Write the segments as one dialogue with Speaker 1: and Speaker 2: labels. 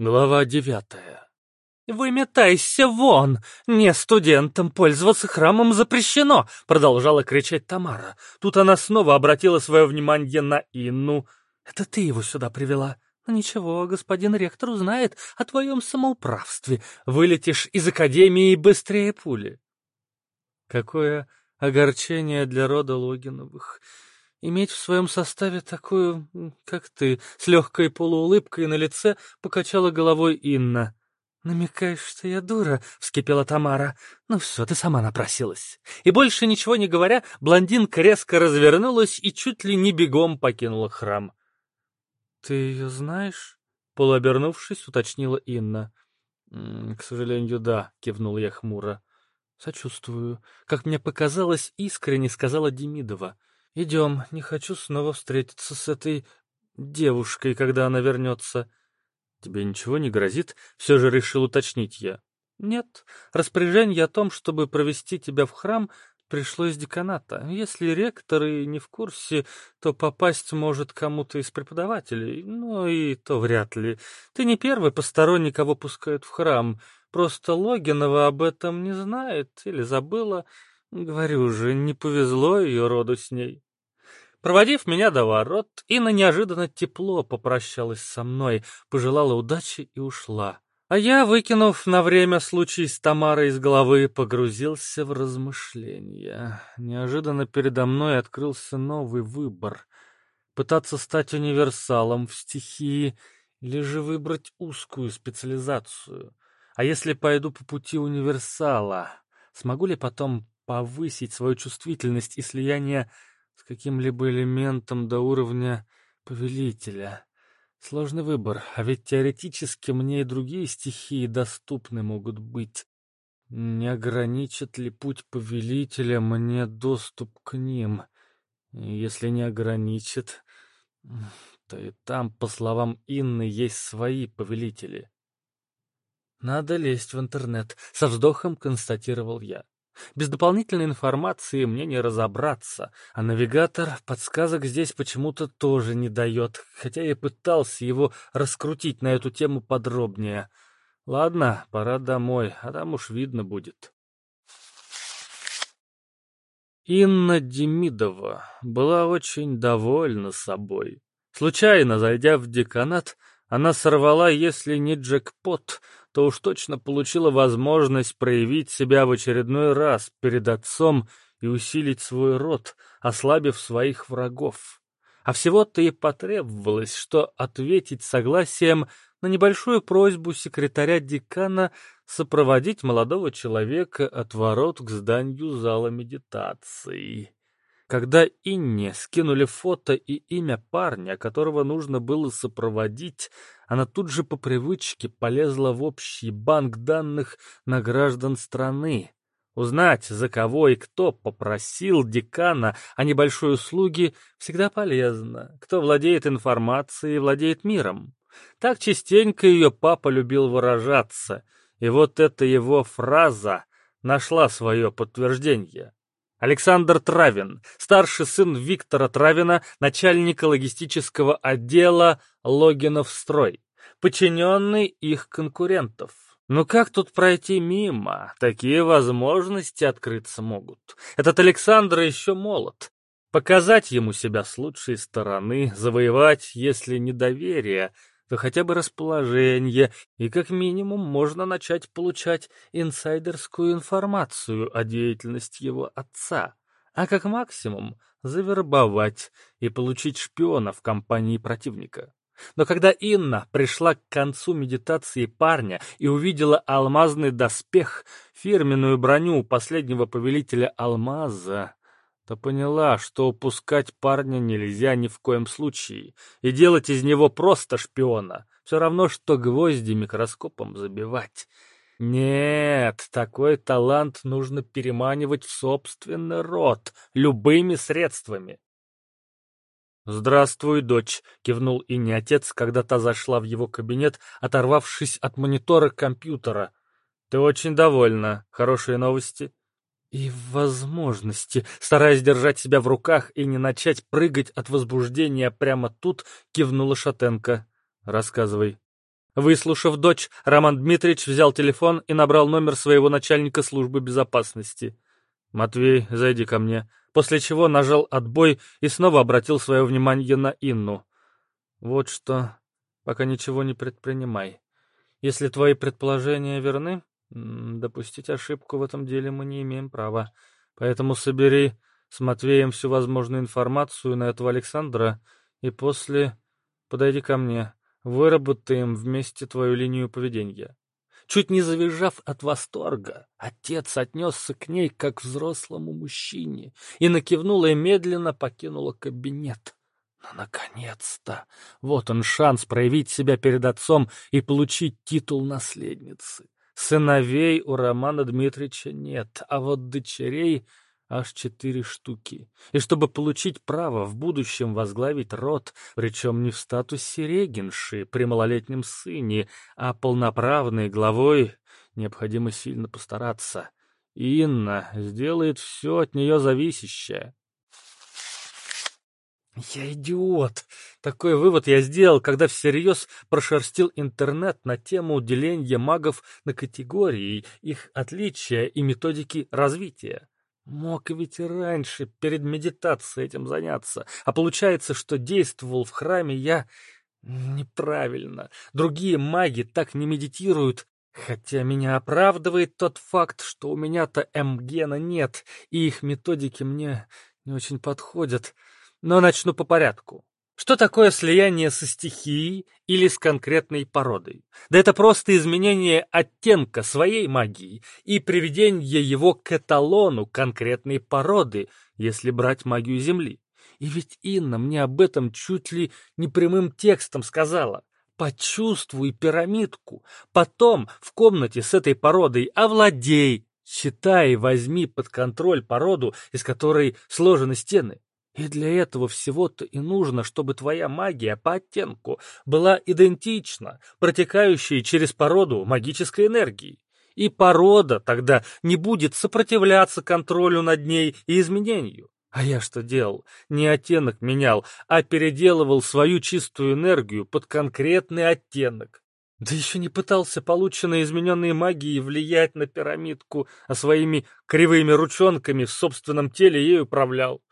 Speaker 1: Глава девятая.
Speaker 2: «Выметайся вон! Не студентам пользоваться храмом запрещено!» — продолжала кричать Тамара. Тут она снова обратила свое внимание на Инну. «Это ты его сюда привела?» «Ну «Ничего, господин ректор узнает о твоем самоуправстве. Вылетишь из академии быстрее пули».
Speaker 1: Какое огорчение для рода Логиновых иметь в своем составе такую, как ты, с легкой полуулыбкой на лице покачала головой Инна.
Speaker 2: «Намекаешь, что я дура?» — вскипела Тамара. «Ну все, ты сама напросилась». И больше ничего не говоря, блондинка резко развернулась и чуть ли не бегом покинула храм.
Speaker 1: «Ты ее знаешь?» — полуобернувшись, уточнила Инна. «К сожалению, да», — кивнул я хмуро. «Сочувствую. Как мне показалось, искренне сказала Демидова. Идем, не хочу снова встретиться с этой девушкой, когда она вернется». «Тебе ничего не грозит?» — все же решил уточнить я.
Speaker 2: «Нет. Распоряжение о том, чтобы провести тебя в храм, пришло из деканата. Если ректор и не в курсе, то попасть может кому-то из преподавателей. Ну и то вряд ли. Ты не первый посторонний, кого пускают в храм. Просто Логинова об этом не знает или забыла. Говорю же, не повезло ее роду с ней. Проводив меня до ворот, Инна неожиданно тепло попрощалась со мной, пожелала удачи и ушла. А я, выкинув на время случай с Тамарой из головы, погрузился в размышления. Неожиданно передо мной открылся новый выбор. Пытаться стать универсалом в стихии или же выбрать узкую специализацию. А если пойду по пути универсала, смогу ли потом повысить свою чувствительность и слияние с каким-либо элементом до уровня повелителя. Сложный выбор, а ведь теоретически мне и другие стихии доступны могут быть. Не ограничит ли путь повелителя мне доступ к ним? Если не ограничит, то и там, по словам Инны, есть свои повелители. Надо лезть в интернет, со вздохом констатировал я. Без дополнительной информации мне не разобраться, а навигатор подсказок здесь почему-то тоже не дает, хотя я пытался его раскрутить на эту тему подробнее. Ладно, пора домой, а там уж видно будет. Инна Демидова была очень довольна собой. Случайно, зайдя в деканат, она сорвала, если не джекпот, то уж точно получила возможность проявить себя в очередной раз перед отцом и усилить свой род, ослабив своих врагов. А всего-то и потребовалось, что ответить согласием на небольшую просьбу секретаря декана сопроводить молодого человека от ворот к зданию зала медитации. Когда Инне скинули фото и имя парня, которого нужно было сопроводить, она тут же по привычке полезла в общий банк данных на граждан страны. Узнать, за кого и кто попросил декана о небольшой услуге, всегда полезно. Кто владеет информацией, владеет миром. Так частенько ее папа любил выражаться, и вот эта его фраза нашла свое подтверждение. Александр Травин, старший сын Виктора Травина, начальника логистического отдела Логинов Строй, подчиненный их конкурентов. Ну как тут пройти мимо? Такие возможности открыться могут. Этот Александр еще молод. Показать ему себя с лучшей стороны, завоевать, если не доверие, то хотя бы расположение, и как минимум можно начать получать инсайдерскую информацию о деятельности его отца, а как максимум завербовать и получить шпиона в компании противника. Но когда Инна пришла к концу медитации парня и увидела алмазный доспех, фирменную броню последнего повелителя алмаза, то поняла, что упускать парня нельзя ни в коем случае, и делать из него просто шпиона все равно, что гвозди микроскопом забивать. Нет, такой талант нужно переманивать в собственный род любыми средствами. «Здравствуй, дочь», — кивнул и не отец, когда та зашла в его кабинет, оторвавшись от монитора компьютера. «Ты очень довольна. Хорошие новости?» И возможности, стараясь держать себя в руках и не начать прыгать от возбуждения прямо тут, кивнула Шатенко. «Рассказывай».
Speaker 1: Выслушав дочь, Роман Дмитриевич взял телефон и набрал номер своего начальника службы безопасности. «Матвей, зайди ко мне», после чего нажал отбой и снова обратил свое внимание на Инну. «Вот что, пока ничего не предпринимай. Если твои предположения верны, допустить ошибку в этом деле мы не имеем права. Поэтому собери с Матвеем всю возможную информацию на этого Александра и после подойди ко мне, выработаем вместе твою линию поведения. Чуть не завизжав от восторга, отец отнесся к ней, как взрослому мужчине, и накивнула и медленно покинула кабинет. Но, наконец-то, вот он шанс проявить себя перед отцом и получить титул наследницы. Сыновей у Романа Дмитриевича нет, а вот дочерей аж четыре штуки. И чтобы получить право в будущем возглавить род, причем не в статусе регенши при малолетнем сыне, а полноправной главой, необходимо сильно постараться. Инна сделает все от нее зависящее. Я идиот. Такой вывод я сделал, когда всерьез прошерстил интернет на тему деления магов на категории, их отличия и методики развития. Мог ведь и раньше, перед медитацией этим заняться. А получается, что действовал в храме я неправильно. Другие маги так не медитируют. Хотя меня оправдывает тот факт, что у меня-то М-гена нет, и их методики мне не очень подходят. Но начну по порядку. Что такое слияние со стихией или с конкретной породой? Да это просто изменение оттенка своей магии и приведение его к эталону конкретной породы, если брать магию Земли. И ведь Инна мне об этом чуть ли не прямым текстом сказала. Почувствуй пирамидку, потом в комнате с этой породой овладей, считай, возьми под контроль породу, из которой сложены стены. И для этого всего-то и нужно, чтобы твоя магия по оттенку была идентична, протекающей через породу магической энергии. И порода тогда не будет сопротивляться контролю над ней и изменению. А я что делал? Не оттенок менял, а переделывал свою чистую энергию под конкретный оттенок. Да еще не пытался полученной измененной магией влиять на пирамидку, а своими кривыми ручонками в собственном теле ей управлял.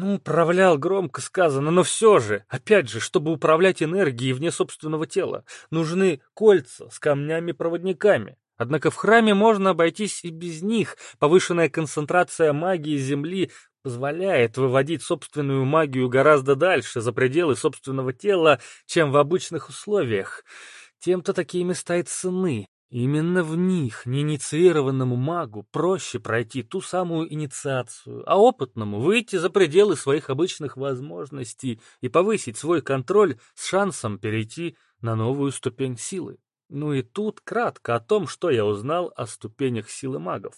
Speaker 1: Ну, управлял громко сказано, но все же, опять же, чтобы управлять энергией вне собственного тела, нужны кольца с камнями-проводниками. Однако в храме можно обойтись и без них. Повышенная концентрация магии Земли позволяет выводить собственную магию гораздо дальше, за пределы собственного тела, чем в обычных условиях. Тем-то такие места и цены. Именно в них неинициированному магу проще пройти ту самую инициацию, а опытному выйти за пределы своих обычных возможностей и повысить свой контроль с шансом перейти на новую ступень силы. Ну и тут кратко о том, что я узнал о ступенях силы магов.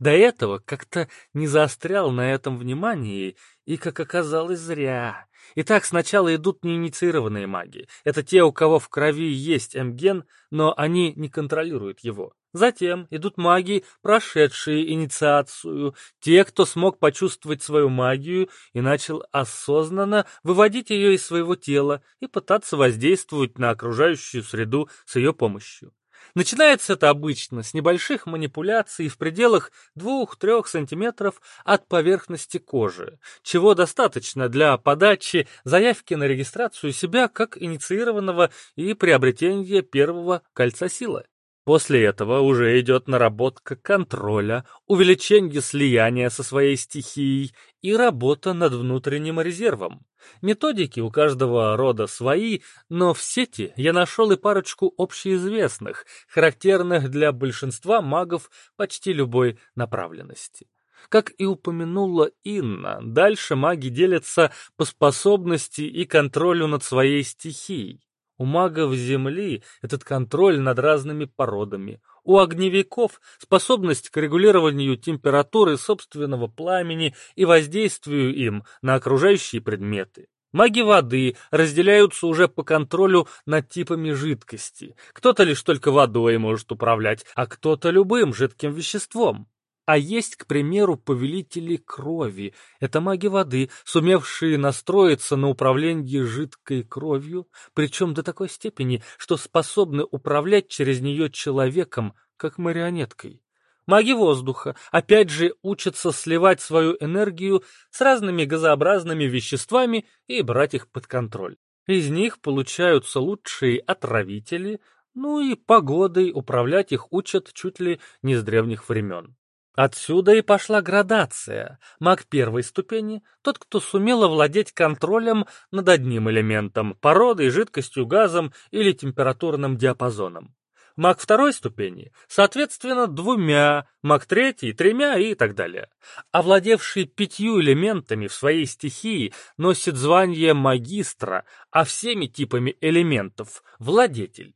Speaker 1: До этого как-то не заострял на этом внимание, и, как оказалось, зря. Итак, сначала идут неинициированные маги. Это те, у кого в крови есть М-ген, но они не контролируют его. Затем идут маги, прошедшие инициацию, те, кто смог почувствовать свою магию и начал осознанно выводить ее из своего тела и пытаться воздействовать на окружающую среду с ее помощью. Начинается это обычно с небольших манипуляций в пределах 2-3 см от поверхности кожи, чего достаточно для подачи заявки на регистрацию себя как инициированного и приобретения первого кольца силы. После этого уже идет наработка контроля, увеличение слияния со своей стихией и работа над внутренним резервом. Методики у каждого рода свои, но в сети я нашел и парочку общеизвестных, характерных для большинства магов почти любой направленности. Как и упомянула Инна, дальше маги делятся по способности и контролю над своей стихией. У магов Земли этот контроль над разными породами. У огневиков способность к регулированию температуры собственного пламени и воздействию им на окружающие предметы. Маги воды разделяются уже по контролю над типами жидкости. Кто-то лишь только водой может управлять, а кто-то любым жидким веществом. А есть, к примеру, повелители крови. Это маги воды, сумевшие настроиться на управление жидкой кровью, причем до такой степени, что способны управлять через нее человеком, как марионеткой. Маги воздуха, опять же, учатся сливать свою энергию с разными газообразными веществами и брать их под контроль. Из них получаются лучшие отравители, ну и погодой управлять их учат чуть ли не с древних времен. Отсюда и пошла градация. Маг первой ступени — тот, кто сумел овладеть контролем над одним элементом, породой, жидкостью, газом или температурным диапазоном. Маг второй ступени, соответственно, двумя, маг третий, тремя и так далее. Овладевший пятью элементами в своей стихии носит звание магистра, а всеми типами элементов — владетель.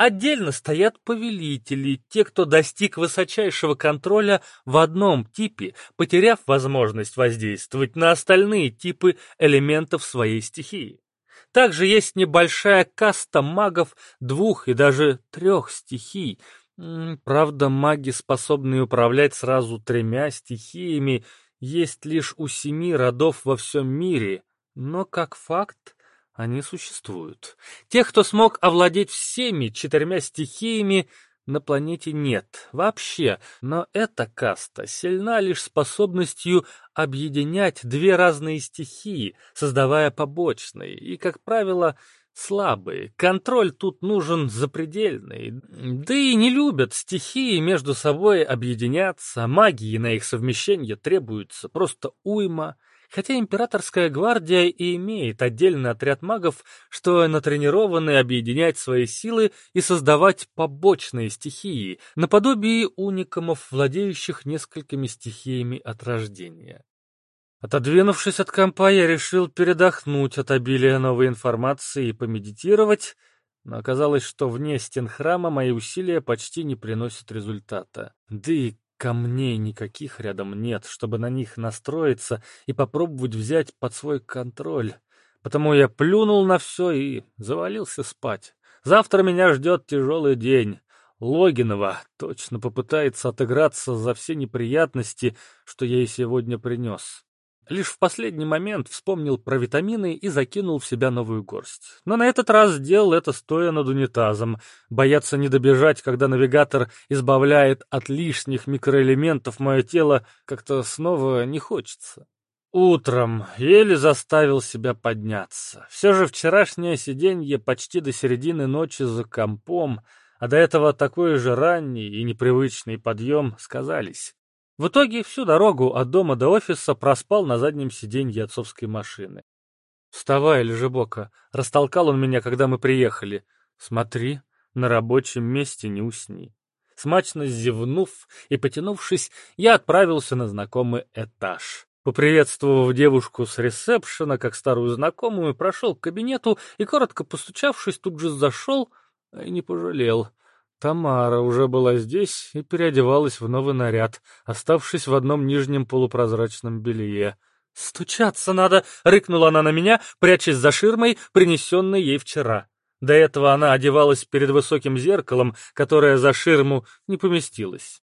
Speaker 1: Отдельно стоят повелители, те, кто достиг высочайшего контроля в одном типе, потеряв возможность воздействовать на остальные типы элементов своей стихии. Также есть небольшая каста магов двух и даже трех стихий. Правда, маги, способные управлять сразу тремя стихиями, есть лишь у семи родов во всем мире, но как факт они существуют. Тех, кто смог овладеть всеми четырьмя стихиями, на планете нет вообще, но эта каста сильна лишь способностью объединять две разные стихии, создавая побочные и, как правило, слабые. Контроль тут нужен запредельный. Да и не любят стихии между собой объединяться, магии на их совмещение требуется просто уйма. Хотя императорская гвардия и имеет отдельный отряд магов, что натренированы объединять свои силы и создавать побочные стихии, наподобие уникамов, владеющих несколькими стихиями от рождения. Отодвинувшись от компа, я решил передохнуть от обилия новой информации и помедитировать, но оказалось, что вне стен храма мои усилия почти не приносят результата. Да и Камней никаких рядом нет, чтобы на них настроиться и попробовать взять под свой контроль. Потому я плюнул на все и завалился спать. Завтра меня ждет тяжелый день. Логинова точно попытается отыграться за все неприятности, что я ей сегодня принес. Лишь в последний момент вспомнил про витамины и закинул в себя новую горсть. Но на этот раз сделал это стоя над унитазом. Бояться не добежать, когда навигатор избавляет от лишних микроэлементов мое тело, как-то снова не хочется. Утром еле заставил себя подняться. Все же вчерашнее сиденье почти до середины ночи за компом, а до этого такой же ранний и непривычный подъем сказались. В итоге всю дорогу от дома до офиса проспал на заднем сиденье отцовской машины. «Вставай, Лежебока!» — растолкал он меня, когда мы приехали. «Смотри, на рабочем месте не усни». Смачно зевнув и потянувшись, я отправился на знакомый этаж. Поприветствовав девушку с ресепшена, как старую знакомую, прошел к кабинету и, коротко постучавшись, тут же зашел и не пожалел. Тамара уже была здесь и переодевалась в новый наряд, оставшись в одном нижнем полупрозрачном белье. «Стучаться надо!» — рыкнула она на меня, прячась за ширмой, принесенной ей вчера. До этого она одевалась перед высоким зеркалом, которое за ширму не поместилось.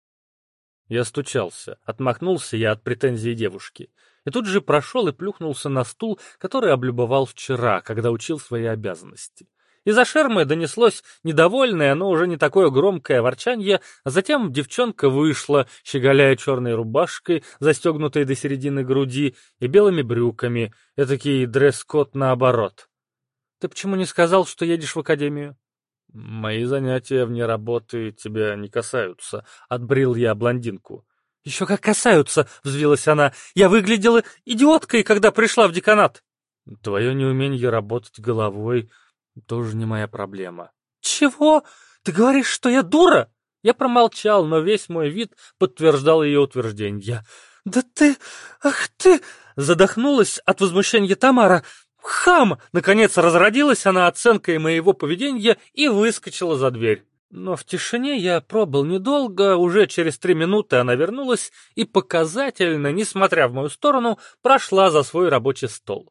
Speaker 1: Я стучался, отмахнулся я от претензий девушки. И тут же прошел и плюхнулся на стул, который облюбовал вчера, когда учил свои обязанности. Из-за шермы донеслось недовольное, но уже не такое громкое ворчанье, а затем девчонка вышла, щеголяя черной рубашкой, застегнутой до середины груди, и белыми брюками, этакий дресс-код наоборот. «Ты почему не сказал, что едешь в академию?» «Мои занятия вне работы тебя не касаются», — отбрил я блондинку. «Еще как касаются!» — взвилась она. «Я выглядела идиоткой, когда пришла в деканат!» «Твое неумение работать головой тоже не моя проблема. «Чего? Ты говоришь, что я дура?» Я промолчал, но весь мой вид подтверждал ее утверждение. «Да ты... Ах ты...» Задохнулась от возмущения Тамара. «Хам!» Наконец разродилась она оценкой моего поведения и выскочила за дверь. Но в тишине я пробыл недолго, уже через три минуты она вернулась и показательно, несмотря в мою сторону, прошла за свой рабочий стол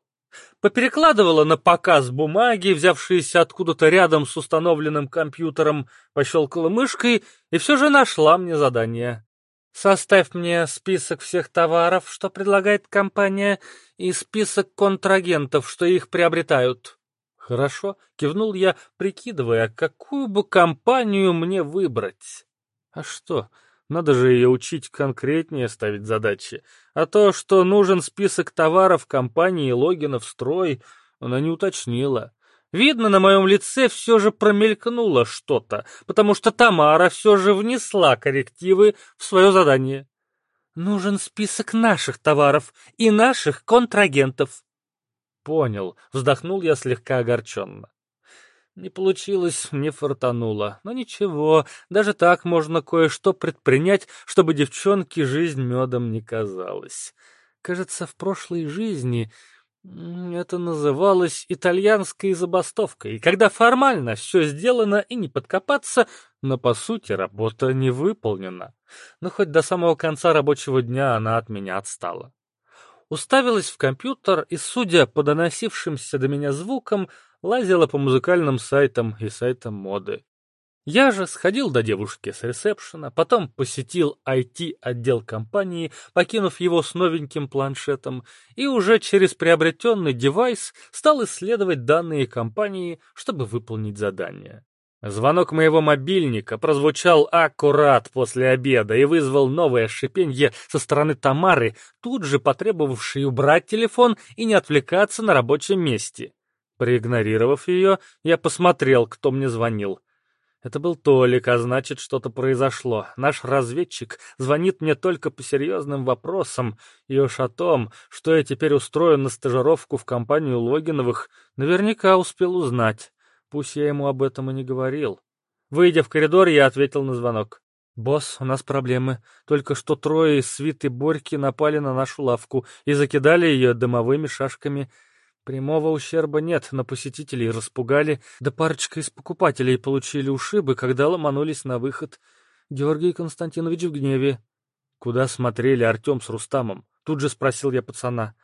Speaker 1: поперекладывала на показ бумаги, взявшиеся откуда-то рядом с установленным компьютером, пощелкала мышкой и все же нашла мне задание. Составь мне список всех товаров, что предлагает компания, и список контрагентов, что их приобретают.
Speaker 2: Хорошо, кивнул я, прикидывая, какую бы компанию мне выбрать. А что, надо же ее учить конкретнее ставить задачи. А то, что нужен список товаров компании Логинов строй, она не уточнила. Видно, на моем лице все же промелькнуло что-то, потому что Тамара все же внесла коррективы в свое задание.
Speaker 1: Нужен список наших товаров и наших контрагентов.
Speaker 2: Понял, вздохнул я слегка огорченно. Не получилось, не фартануло. Но ничего, даже так можно кое-что предпринять, чтобы девчонке жизнь медом не казалась. Кажется, в прошлой жизни это называлось итальянской забастовкой, когда формально все сделано и не подкопаться, но по сути работа не выполнена. Но хоть до самого конца рабочего дня она от меня отстала. Уставилась в компьютер и, судя по доносившимся до меня звукам, лазила по музыкальным сайтам и сайтам моды. Я же сходил до девушки с ресепшена, потом посетил IT-отдел компании, покинув его с новеньким планшетом, и уже через приобретенный девайс стал исследовать данные компании, чтобы выполнить задание. Звонок моего мобильника прозвучал аккурат после обеда и вызвал новое шипенье со стороны Тамары, тут же потребовавшей убрать телефон и не отвлекаться на рабочем месте. Проигнорировав ее, я посмотрел, кто мне звонил. Это был Толик, а значит, что-то произошло. Наш разведчик звонит мне только по серьезным вопросам, и уж о том, что я теперь устрою на стажировку в компанию Логиновых, наверняка успел узнать. Пусть я ему об этом и не говорил. Выйдя в коридор, я ответил на звонок. «Босс, у нас проблемы. Только что трое из свиты Борьки напали на нашу лавку и закидали ее дымовыми шашками. Прямого ущерба нет, но посетителей распугали, да парочка из покупателей получили ушибы, когда ломанулись на выход. Георгий Константинович в гневе. Куда смотрели Артем с Рустамом? Тут же спросил я пацана.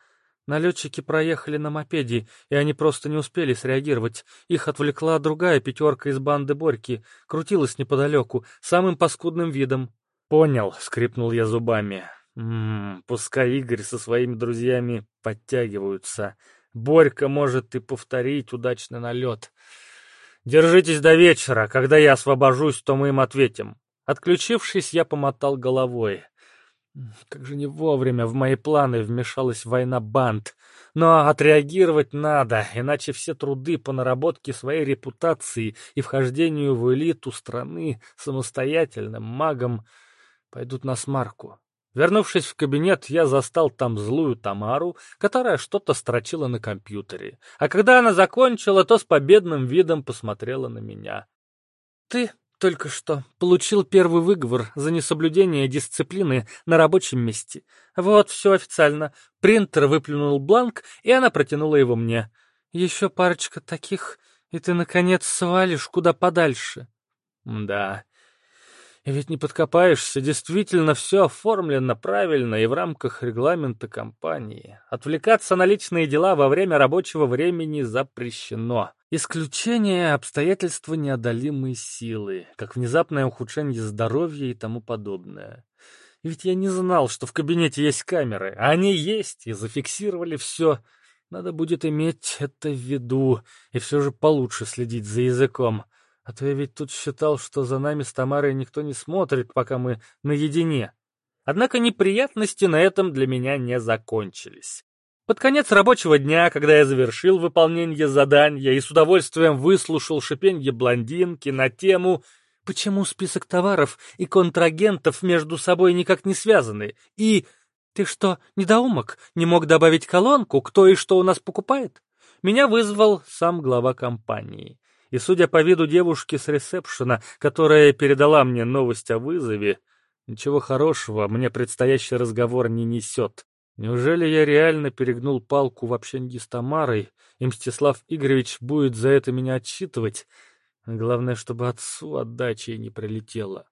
Speaker 2: Налетчики проехали на мопеде, и они просто не успели среагировать. Их отвлекла другая пятерка из банды Борьки, крутилась неподалеку, самым паскудным видом. «Понял», — скрипнул я зубами. «Ммм, пускай Игорь со своими друзьями подтягиваются». Борька может и повторить удачный налет. Держитесь до вечера. Когда я освобожусь, то мы им ответим. Отключившись, я помотал головой. Как же не вовремя в мои планы вмешалась война банд. Но отреагировать надо, иначе все труды по наработке своей репутации и вхождению в элиту страны самостоятельным магом пойдут на смарку. Вернувшись в кабинет, я застал там злую Тамару, которая что-то строчила на компьютере. А когда она закончила, то с победным видом посмотрела на меня. «Ты только что получил первый выговор за несоблюдение дисциплины на рабочем месте. Вот все официально. Принтер выплюнул бланк, и она протянула его мне. Еще парочка таких, и ты, наконец, свалишь куда подальше». «Да, ведь не подкопаешься, действительно все оформлено правильно и в рамках регламента компании. Отвлекаться на личные дела во время рабочего времени запрещено. Исключение — обстоятельства неодолимой силы, как внезапное ухудшение здоровья и тому подобное. И ведь я не знал, что в кабинете есть камеры, а они есть и зафиксировали все. Надо будет иметь это в виду и все же получше следить за языком. А то я ведь тут считал, что за нами с Тамарой никто не смотрит, пока мы наедине. Однако неприятности на этом для меня не закончились. Под конец рабочего дня, когда я завершил выполнение задания и с удовольствием выслушал шипенье блондинки на тему «Почему список товаров и контрагентов между собой никак не связаны?» и «Ты что, недоумок, не мог добавить колонку, кто и что у нас покупает?» Меня вызвал сам глава компании и, судя по виду девушки с ресепшена, которая передала мне новость о вызове, ничего хорошего мне предстоящий разговор не несет. Неужели я реально перегнул палку в общении с Тамарой, и Мстислав Игоревич будет за это меня отчитывать? Главное, чтобы отцу отдачи не прилетело.